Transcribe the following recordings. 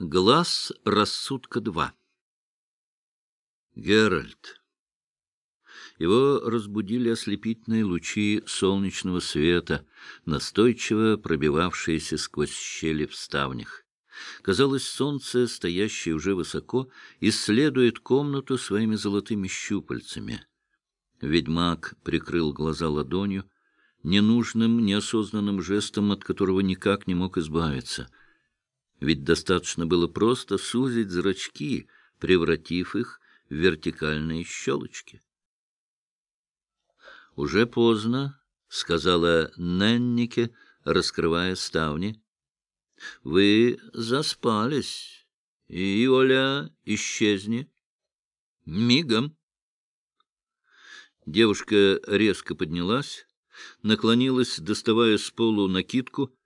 Глаз рассудка 2 Геральт. Его разбудили ослепительные лучи солнечного света, настойчиво пробивавшиеся сквозь щели в ставнях. Казалось, солнце, стоящее уже высоко, исследует комнату своими золотыми щупальцами. Ведьмак прикрыл глаза ладонью, ненужным, неосознанным жестом, от которого никак не мог избавиться — ведь достаточно было просто сузить зрачки, превратив их в вертикальные щелочки. «Уже поздно», — сказала Неннике, раскрывая ставни. «Вы заспались, и, Оля, исчезни. Мигом». Девушка резко поднялась, наклонилась, доставая с полу накидку,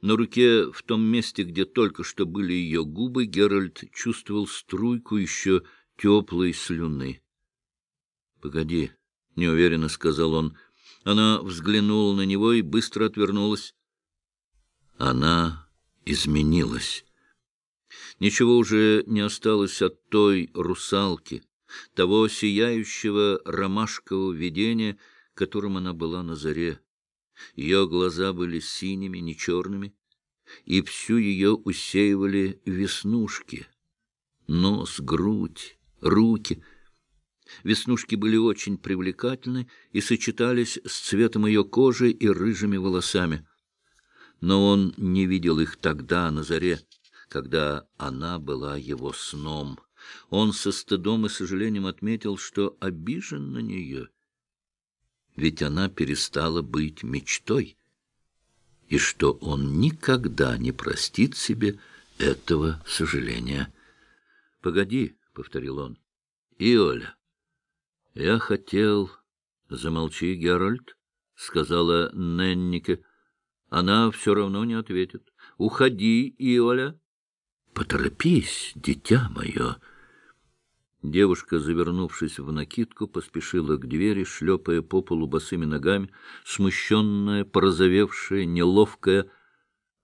на руке, в том месте, где только что были ее губы, Геральт чувствовал струйку еще теплой слюны. — Погоди, — неуверенно сказал он. Она взглянула на него и быстро отвернулась. Она изменилась. Ничего уже не осталось от той русалки, того сияющего ромашкового видения, которым она была на заре. Ее глаза были синими, не черными, и всю ее усеивали веснушки. Нос, грудь, руки. Веснушки были очень привлекательны и сочетались с цветом ее кожи и рыжими волосами. Но он не видел их тогда, на заре, когда она была его сном. Он со стыдом и сожалением отметил, что обижен на нее — ведь она перестала быть мечтой, и что он никогда не простит себе этого сожаления. — Погоди, — повторил он, — Иоля, я хотел... — Замолчи, Геральт, — сказала Неннике. Она все равно не ответит. — Уходи, Иоля. — Поторопись, дитя мое, — Девушка, завернувшись в накидку, поспешила к двери, шлепая по полу босыми ногами, смущенная, порозовевшая, неловкая.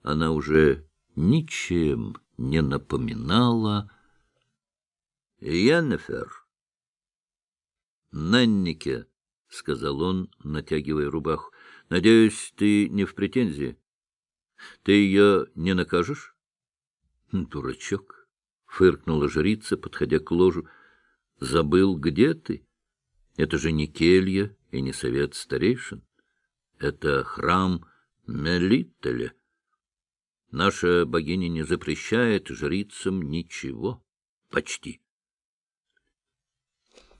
Она уже ничем не напоминала Яннефер. «Наннике», — сказал он, натягивая рубаху, — «надеюсь, ты не в претензии? Ты ее не накажешь?» «Дурачок», — фыркнула жрица, подходя к ложу, — Забыл, где ты? Это же не келья и не совет старейшин. Это храм Мелиттеля. Наша богиня не запрещает жрицам ничего. Почти.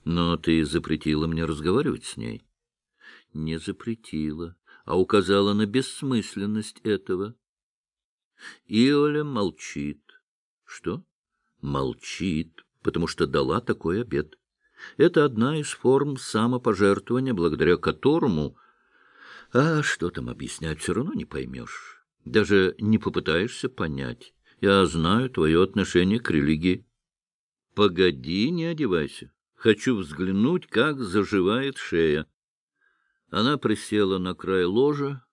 Но ты запретила мне разговаривать с ней. Не запретила, а указала на бессмысленность этого. Иоля молчит. Что? Молчит, потому что дала такой обет. Это одна из форм самопожертвования, благодаря которому... А что там объяснять, все равно не поймешь. Даже не попытаешься понять. Я знаю твое отношение к религии. Погоди, не одевайся. Хочу взглянуть, как заживает шея. Она присела на край ложа,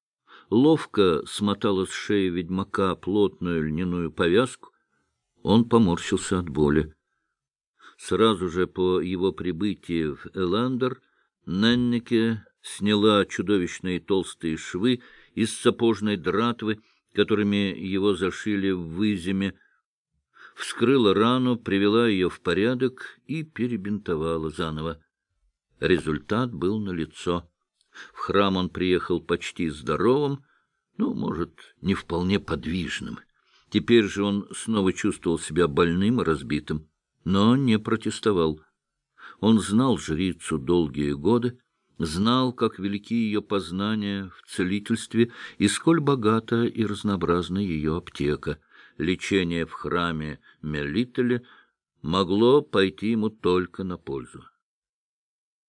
ловко смотала с шеи ведьмака плотную льняную повязку. Он поморщился от боли. Сразу же по его прибытии в Эландер Неннике сняла чудовищные толстые швы из сапожной дратвы, которыми его зашили в выземе, вскрыла рану, привела ее в порядок и перебинтовала заново. Результат был налицо. В храм он приехал почти здоровым, ну, может, не вполне подвижным. Теперь же он снова чувствовал себя больным и разбитым но не протестовал. Он знал жрицу долгие годы, знал, как велики ее познания в целительстве и сколь богата и разнообразна ее аптека. Лечение в храме Мелителя могло пойти ему только на пользу.